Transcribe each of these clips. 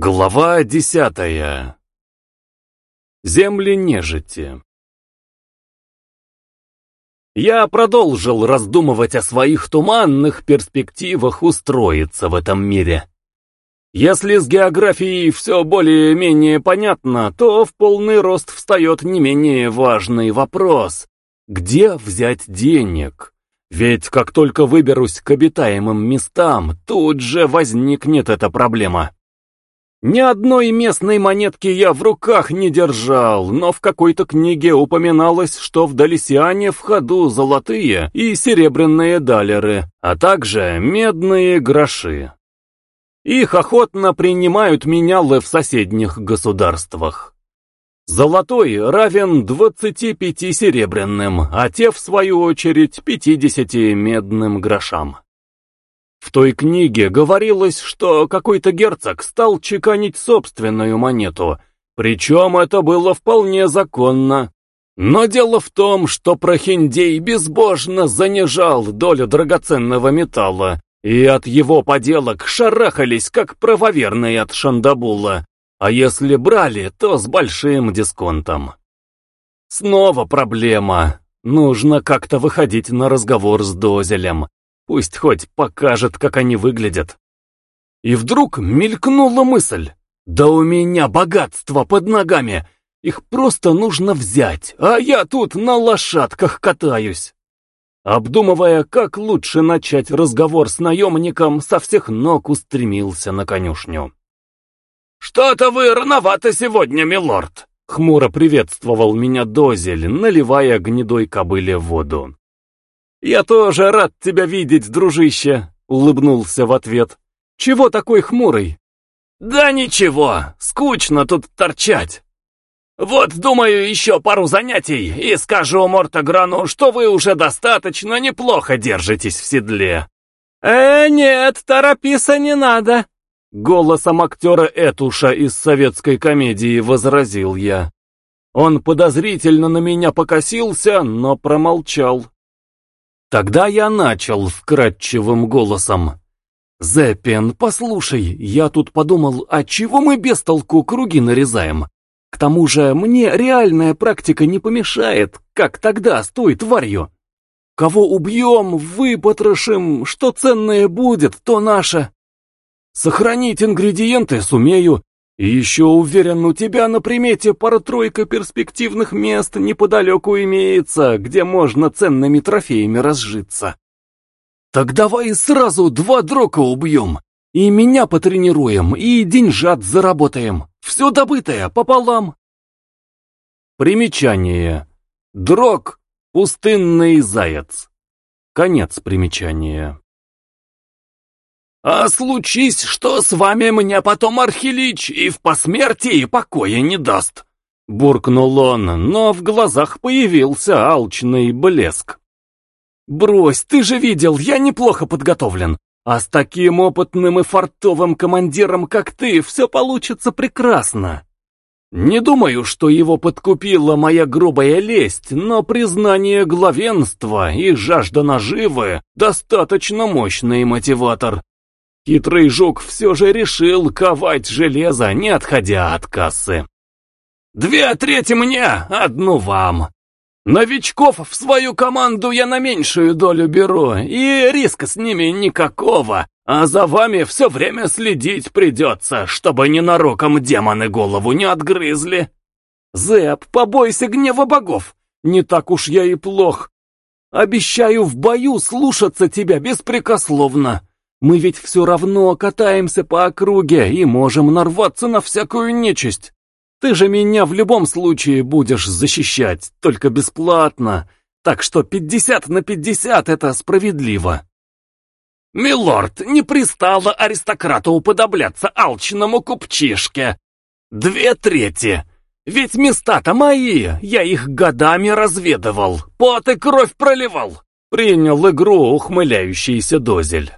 Глава десятая. Земли нежити. Я продолжил раздумывать о своих туманных перспективах устроиться в этом мире. Если с географией все более-менее понятно, то в полный рост встает не менее важный вопрос. Где взять денег? Ведь как только выберусь к обитаемым местам, тут же возникнет эта проблема. Ни одной местной монетки я в руках не держал, но в какой-то книге упоминалось, что в Далисиане в ходу золотые и серебряные далеры, а также медные гроши. Их охотно принимают менялы в соседних государствах. Золотой равен 25 серебряным, а те, в свою очередь, 50 медным грошам. В той книге говорилось, что какой-то герцог стал чеканить собственную монету, причем это было вполне законно. Но дело в том, что Прохиндей безбожно занижал долю драгоценного металла, и от его поделок шарахались, как правоверные от Шандабула, а если брали, то с большим дисконтом. Снова проблема. Нужно как-то выходить на разговор с Дозелем, Пусть хоть покажет, как они выглядят. И вдруг мелькнула мысль. Да у меня богатство под ногами. Их просто нужно взять, а я тут на лошадках катаюсь. Обдумывая, как лучше начать разговор с наемником, со всех ног устремился на конюшню. «Что-то вы рановато сегодня, милорд!» — хмуро приветствовал меня Дозель, наливая гнедой кобыле воду. «Я тоже рад тебя видеть, дружище», — улыбнулся в ответ. «Чего такой хмурый?» «Да ничего, скучно тут торчать. Вот, думаю, еще пару занятий, и скажу Мортограну, что вы уже достаточно неплохо держитесь в седле». «Э, нет, торопиться не надо», — голосом актера Этуша из советской комедии возразил я. Он подозрительно на меня покосился, но промолчал. Тогда я начал вкрадчивым голосом. «Зеппин, послушай, я тут подумал, а чего мы без толку круги нарезаем? К тому же мне реальная практика не помешает, как тогда с той тварью. Кого убьем, выпотрошим, что ценное будет, то наше. Сохранить ингредиенты сумею, и еще уверен, у тебя на примете пара-тройка перспективных мест неподалеку имеется, где можно ценными трофеями разжиться. Так давай сразу два дрока убьем, и меня потренируем, и деньжат заработаем. Все добытое пополам. Примечание. Дрог — пустынный заяц. Конец примечания. «А случись, что с вами мне потом Архилич и в посмертии покоя не даст!» Буркнул он, но в глазах появился алчный блеск. «Брось, ты же видел, я неплохо подготовлен, а с таким опытным и фартовым командиром, как ты, все получится прекрасно!» Не думаю, что его подкупила моя грубая лесть, но признание главенства и жажда наживы — достаточно мощный мотиватор, Хитрый жук все же решил ковать железо, не отходя от кассы. «Две трети мне, одну вам. Новичков в свою команду я на меньшую долю беру, и риска с ними никакого, а за вами все время следить придется, чтобы ненароком демоны голову не отгрызли. Зэп, побойся гнева богов, не так уж я и плох. Обещаю в бою слушаться тебя беспрекословно». Мы ведь все равно катаемся по округе и можем нарваться на всякую нечисть. Ты же меня в любом случае будешь защищать, только бесплатно. Так что пятьдесят на пятьдесят это справедливо. Милорд, не пристало аристократу уподобляться алчному купчишке. Две трети. Ведь места-то мои, я их годами разведывал, пот и кровь проливал. Принял игру ухмыляющийся Дозель.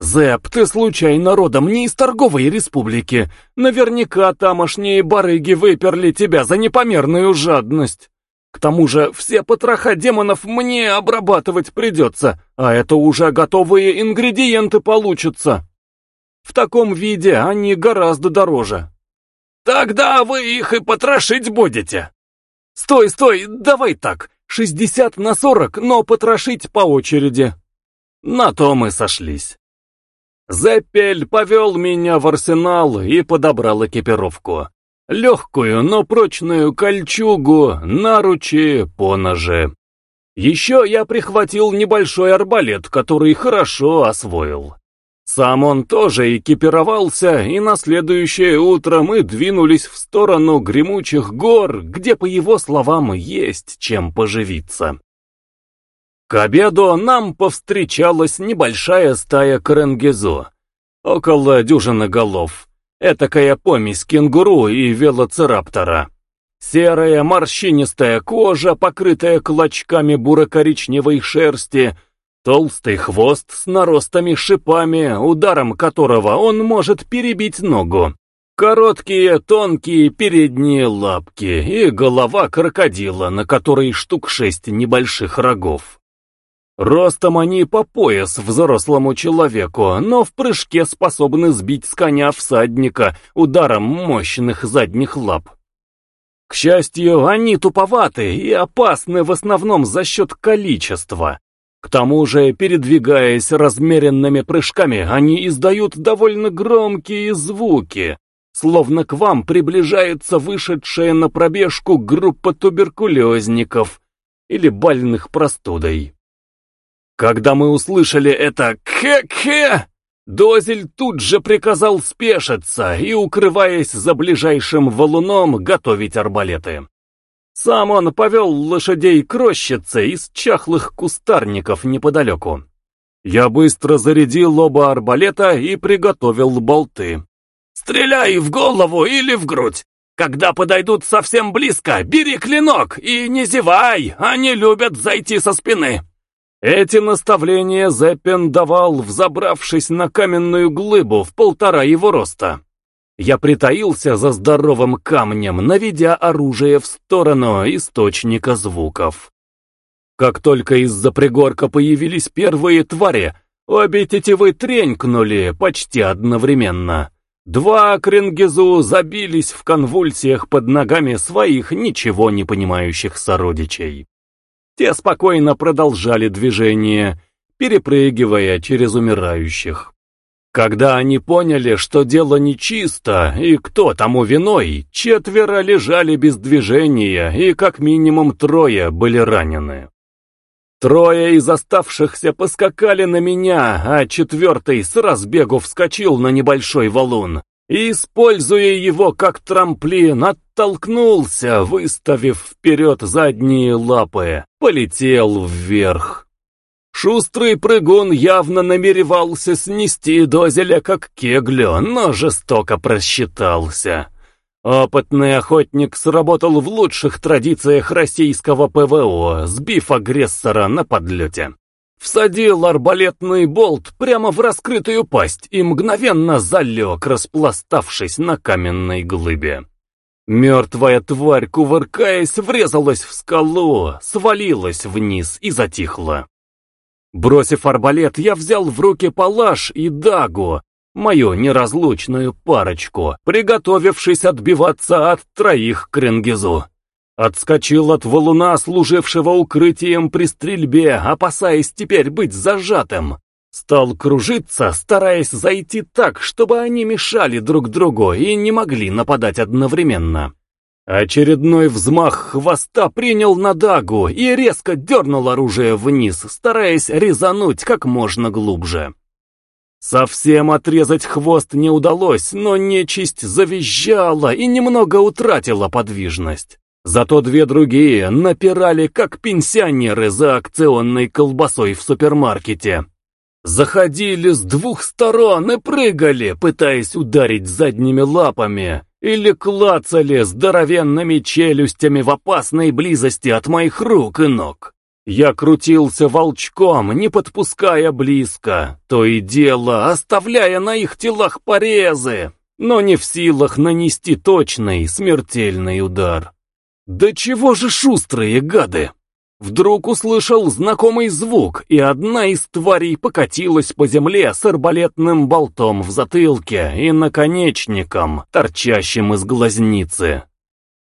«Зэп, ты случайно родом не из торговой республики? Наверняка тамошние барыги выперли тебя за непомерную жадность. К тому же все потроха демонов мне обрабатывать придется, а это уже готовые ингредиенты получатся». В таком виде они гораздо дороже. Тогда вы их и потрошить будете. Стой, стой, давай так, 60 на 40, но потрошить по очереди. На то мы сошлись. Зеппель повел меня в арсенал и подобрал экипировку. Легкую, но прочную кольчугу, наручи, поножи. Еще я прихватил небольшой арбалет, который хорошо освоил. Сам он тоже экипировался, и на следующее утро мы двинулись в сторону гремучих гор, где, по его словам, есть чем поживиться. К обеду нам повстречалась небольшая стая кренгезо, около дюжины голов, этакая помесь кенгуру и велоцираптора. Серая морщинистая кожа, покрытая клочками буро-коричневой шерсти, толстый хвост с наростами шипами, ударом которого он может перебить ногу. Короткие, тонкие передние лапки и голова крокодила, на которой штук шесть небольших рогов. Ростом они по пояс взрослому человеку, но в прыжке способны сбить с коня всадника ударом мощных задних лап. К счастью, они туповаты и опасны в основном за счет количества. К тому же, передвигаясь размеренными прыжками, они издают довольно громкие звуки, словно к вам приближается вышедшая на пробежку группа туберкулезников или больных простудой. Когда мы услышали это «кхе-кхе», Дозель тут же приказал спешиться и, укрываясь за ближайшим валуном, готовить арбалеты. Сам он повел лошадей к рощице из чахлых кустарников неподалеку. Я быстро зарядил оба арбалета и приготовил болты. «Стреляй в голову или в грудь! Когда подойдут совсем близко, бери клинок и не зевай, они любят зайти со спины!» Эти наставления Зеппин давал, взобравшись на каменную глыбу в полтора его роста. Я притаился за здоровым камнем, наведя оружие в сторону источника звуков. Как только из-за пригорка появились первые твари, обе тетивы тренькнули почти одновременно. Два кренгезу забились в конвульсиях под ногами своих ничего не понимающих сородичей. Те спокойно продолжали движение, перепрыгивая через умирающих. Когда они поняли, что дело нечисто и кто тому виной, четверо лежали без движения и как минимум трое были ранены. Трое из оставшихся поскакали на меня, а четвертый с разбегу вскочил на небольшой валун и, используя его как трамплин, оттолкнулся, выставив вперед задние лапы, полетел вверх. Шустрый прыгун явно намеревался снести Дозеля как кеглю, но жестоко просчитался. Опытный охотник сработал в лучших традициях российского ПВО, сбив агрессора на подлете всадил арбалетный болт прямо в раскрытую пасть и мгновенно залег, распластавшись на каменной глыбе. Мертвая тварь, кувыркаясь, врезалась в скалу, свалилась вниз и затихла. Бросив арбалет, я взял в руки палаш и дагу, мою неразлучную парочку, приготовившись отбиваться от троих кренгизу. Отскочил от валуна, служившего укрытием при стрельбе, опасаясь теперь быть зажатым. Стал кружиться, стараясь зайти так, чтобы они мешали друг другу и не могли нападать одновременно. Очередной взмах хвоста принял на дагу и резко дернул оружие вниз, стараясь резануть как можно глубже. Совсем отрезать хвост не удалось, но нечисть завизжала и немного утратила подвижность. Зато две другие напирали, как пенсионеры за акционной колбасой в супермаркете. Заходили с двух сторон и прыгали, пытаясь ударить задними лапами, или клацали здоровенными челюстями в опасной близости от моих рук и ног. Я крутился волчком, не подпуская близко, то и дело оставляя на их телах порезы, но не в силах нанести точный смертельный удар. Да чего же шустрые гады! Вдруг услышал знакомый звук, и одна из тварей покатилась по земле с арбалетным болтом в затылке и наконечником, торчащим из глазницы.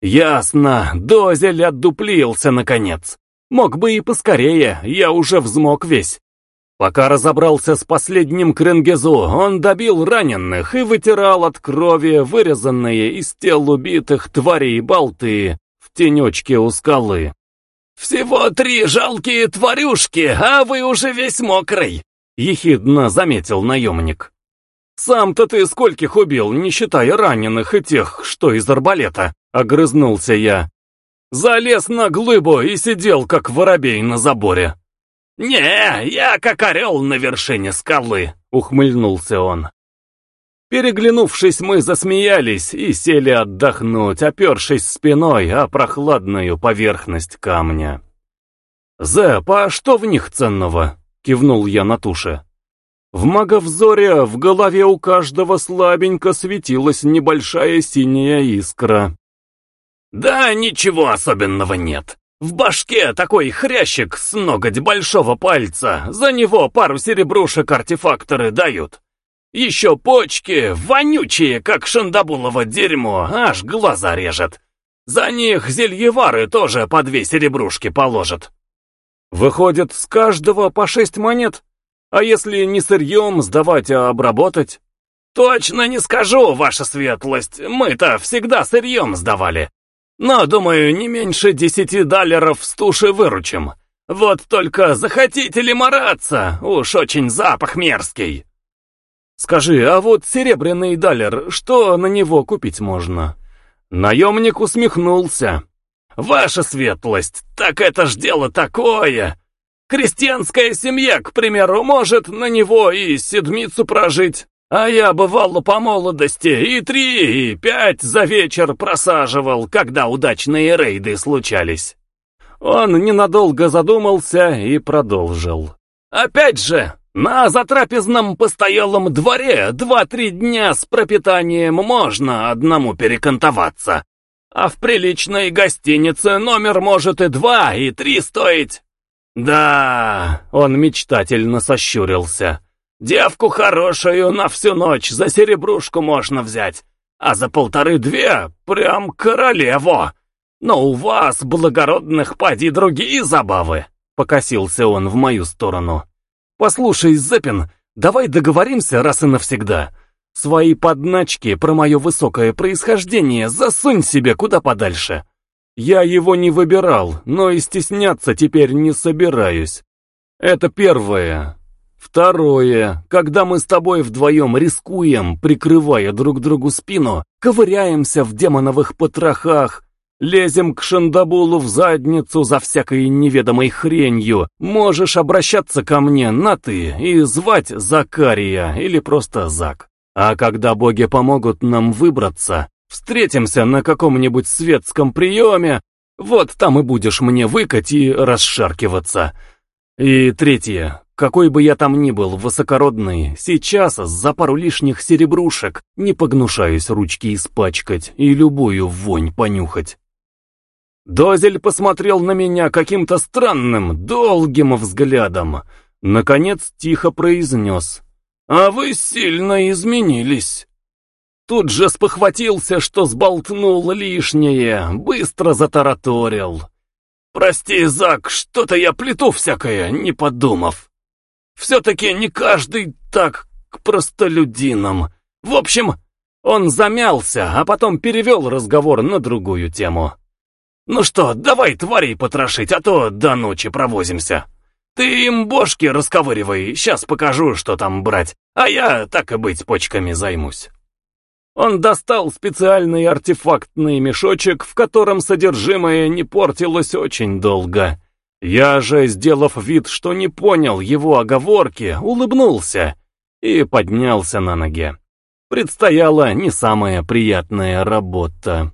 Ясно, Дозель отдуплился наконец. Мог бы и поскорее, я уже взмок весь. Пока разобрался с последним Кренгезу, он добил раненых и вытирал от крови вырезанные из тел убитых тварей болты тенечке у скалы. «Всего три жалкие тварюшки, а вы уже весь мокрый!» — ехидно заметил наемник. «Сам-то ты скольких убил, не считая раненых и тех, что из арбалета?» — огрызнулся я. «Залез на глыбу и сидел, как воробей на заборе». «Не, я как орел на вершине скалы», — ухмыльнулся он. Переглянувшись, мы засмеялись и сели отдохнуть, опершись спиной о прохладную поверхность камня. «Зэп, а что в них ценного?» — кивнул я на туше. В маговзоре в голове у каждого слабенько светилась небольшая синяя искра. «Да ничего особенного нет. В башке такой хрящик с ноготь большого пальца, за него пару серебрушек артефакторы дают. Еще почки, вонючие, как шандабулово дерьмо, аж глаза режет. За них зельевары тоже по две серебрушки положат. Выходит, с каждого по шесть монет? А если не сырьем сдавать, а обработать? Точно не скажу, ваша светлость, мы-то всегда сырьем сдавали. Но, думаю, не меньше десяти далеров с туши выручим. Вот только захотите ли мараться, уж очень запах мерзкий. Скажи, а вот серебряный далер, что на него купить можно? Наемник усмехнулся. Ваша светлость, так это ж дело такое. Крестьянская семья, к примеру, может на него и седмицу прожить. А я бывало по молодости и три, и пять за вечер просаживал, когда удачные рейды случались. Он ненадолго задумался и продолжил. Опять же, на затрапезном постоялом дворе два-три дня с пропитанием можно одному перекантоваться. А в приличной гостинице номер может и два, и три стоить. Да, он мечтательно сощурился. Девку хорошую на всю ночь за серебрушку можно взять, а за полторы-две прям королеву. Но у вас, благородных, поди другие забавы, — покосился он в мою сторону. Послушай, Зепин, давай договоримся раз и навсегда. Свои подначки про мое высокое происхождение засунь себе куда подальше. Я его не выбирал, но и стесняться теперь не собираюсь. Это первое. Второе. Когда мы с тобой вдвоем рискуем, прикрывая друг другу спину, ковыряемся в демоновых потрохах, лезем к Шандабулу в задницу за всякой неведомой хренью, можешь обращаться ко мне на «ты» и звать Закария или просто Зак. А когда боги помогут нам выбраться, встретимся на каком-нибудь светском приеме, вот там и будешь мне выкать и расшаркиваться. И третье. Какой бы я там ни был высокородный, сейчас за пару лишних серебрушек не погнушаюсь ручки испачкать и любую вонь понюхать. Дозель посмотрел на меня каким-то странным, долгим взглядом. Наконец тихо произнес. «А вы сильно изменились». Тут же спохватился, что сболтнул лишнее, быстро затараторил. «Прости, Зак, что-то я плету всякое, не подумав». Все-таки не каждый так к простолюдинам. В общем, он замялся, а потом перевел разговор на другую тему. «Ну что, давай тварей потрошить, а то до ночи провозимся. Ты им бошки расковыривай, сейчас покажу, что там брать, а я, так и быть, почками займусь». Он достал специальный артефактный мешочек, в котором содержимое не портилось очень долго. Я же, сделав вид, что не понял его оговорки, улыбнулся и поднялся на ноги. Предстояла не самая приятная работа.